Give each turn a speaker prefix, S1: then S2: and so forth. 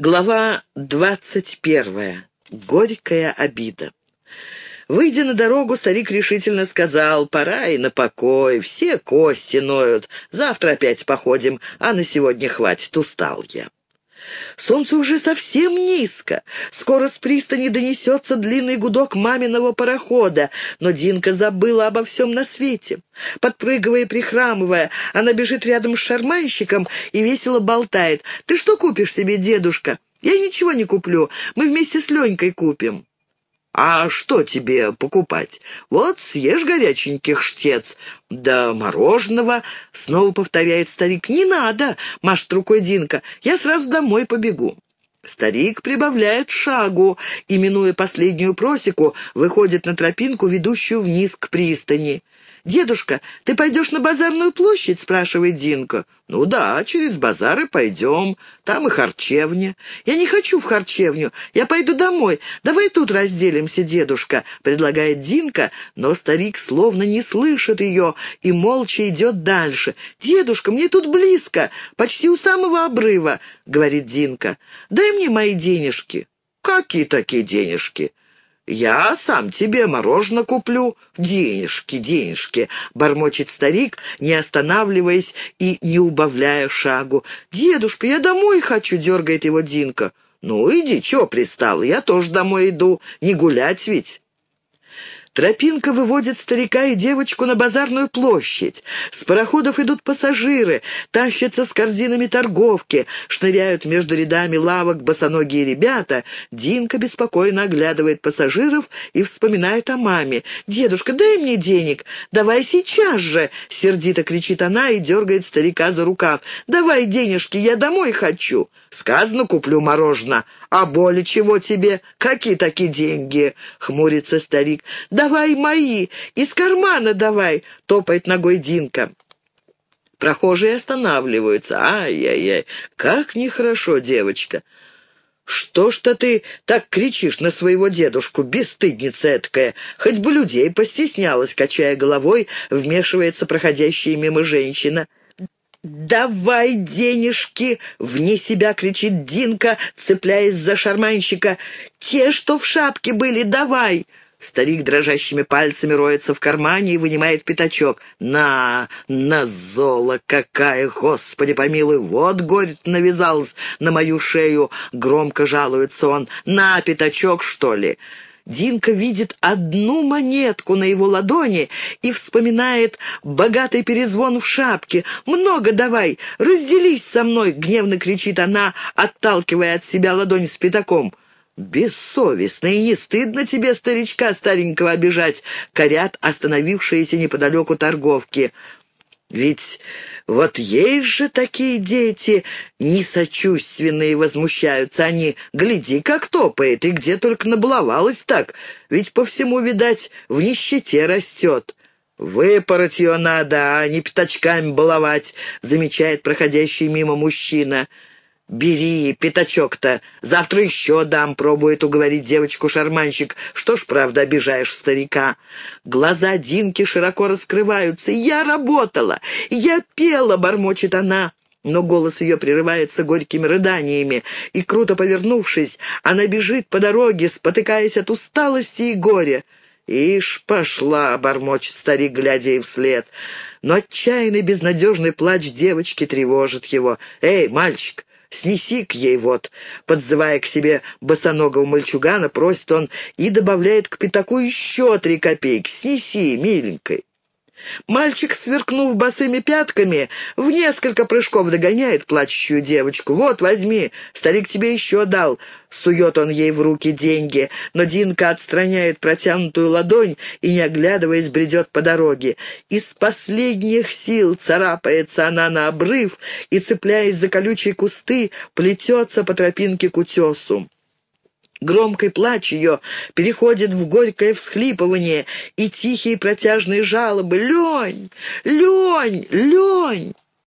S1: Глава двадцать первая. Горькая обида. Выйдя на дорогу, старик решительно сказал, «Пора и на покой, все кости ноют. Завтра опять походим, а на сегодня хватит, устал я». Солнце уже совсем низко. Скоро с пристани донесется длинный гудок маминого парохода, но Динка забыла обо всем на свете. Подпрыгивая и прихрамывая, она бежит рядом с шарманщиком и весело болтает. «Ты что купишь себе, дедушка?» «Я ничего не куплю. Мы вместе с Ленькой купим». «А что тебе покупать? Вот съешь горяченьких штец, да мороженого», — снова повторяет старик. «Не надо», — машет рукой Динка, — «я сразу домой побегу». Старик прибавляет шагу и, минуя последнюю просеку, выходит на тропинку, ведущую вниз к пристани. «Дедушка, ты пойдешь на базарную площадь?» — спрашивает Динка. «Ну да, через базары пойдем. Там и харчевня». «Я не хочу в харчевню. Я пойду домой. Давай тут разделимся, дедушка», — предлагает Динка, но старик словно не слышит ее и молча идет дальше. «Дедушка, мне тут близко, почти у самого обрыва», — говорит Динка. «Дай мне мои денежки». «Какие такие денежки?» «Я сам тебе мороженое куплю. Денежки, денежки!» — бормочет старик, не останавливаясь и не убавляя шагу. «Дедушка, я домой хочу!» — дергает его Динка. «Ну, иди, чего пристал? Я тоже домой иду. Не гулять ведь!» Тропинка выводит старика и девочку на базарную площадь. С пароходов идут пассажиры, тащатся с корзинами торговки, шныряют между рядами лавок босоногие ребята. Динка беспокойно оглядывает пассажиров и вспоминает о маме. «Дедушка, дай мне денег! Давай сейчас же!» — сердито кричит она и дергает старика за рукав. «Давай денежки, я домой хочу!» «Сказано, куплю мороженое. А боли чего тебе? Какие такие деньги?» — хмурится старик. «Давай мои! Из кармана давай!» — топает ногой Динка. Прохожие останавливаются. «Ай-яй-яй, как нехорошо, девочка!» «Что ж-то ты так кричишь на своего дедушку, бесстыдница эткая? Хоть бы людей постеснялась», — качая головой, вмешивается проходящая мимо женщина. «Давай денежки!» — вне себя кричит Динка, цепляясь за шарманщика. «Те, что в шапке были, давай!» Старик дрожащими пальцами роется в кармане и вынимает пятачок. «На, на золо какая, Господи помилуй! Вот, горит, навязалась на мою шею!» Громко жалуется он. «На, пятачок, что ли?» Динка видит одну монетку на его ладони и вспоминает богатый перезвон в шапке. «Много давай! Разделись со мной!» — гневно кричит она, отталкивая от себя ладонь с пятаком. «Бессовестно и не стыдно тебе, старичка старенького, обижать!» — корят остановившиеся неподалеку торговки. «Ведь вот есть же такие дети, несочувственные, возмущаются они. Гляди, как топает, и где только набаловалась так, ведь по всему, видать, в нищете растет». «Выпороть ее надо, а не пятачками баловать», — замечает проходящий мимо мужчина. «Бери, пятачок-то, завтра еще дам», — пробует уговорить девочку-шарманщик. «Что ж, правда, обижаешь старика?» Глаза Динки широко раскрываются. «Я работала! Я пела!» — бормочет она. Но голос ее прерывается горькими рыданиями, и, круто повернувшись, она бежит по дороге, спотыкаясь от усталости и горя. «Ишь, пошла!» — бормочет старик, глядя ей вслед. Но отчаянный безнадежный плач девочки тревожит его. «Эй, мальчик, снеси к ей вот», — подзывая к себе босоногого мальчугана, просит он и добавляет к пятаку еще три копейки. «Снеси, миленькой». Мальчик, сверкнув босыми пятками, в несколько прыжков догоняет плачущую девочку. «Вот, возьми, старик тебе еще дал». Сует он ей в руки деньги, но Динка отстраняет протянутую ладонь и, не оглядываясь, бредет по дороге. Из последних сил царапается она на обрыв и, цепляясь за колючие кусты, плетется по тропинке к утесу. Громкий плач ее переходит в горькое всхлипывание и тихие протяжные жалобы. «Лень! Лень! Лень!»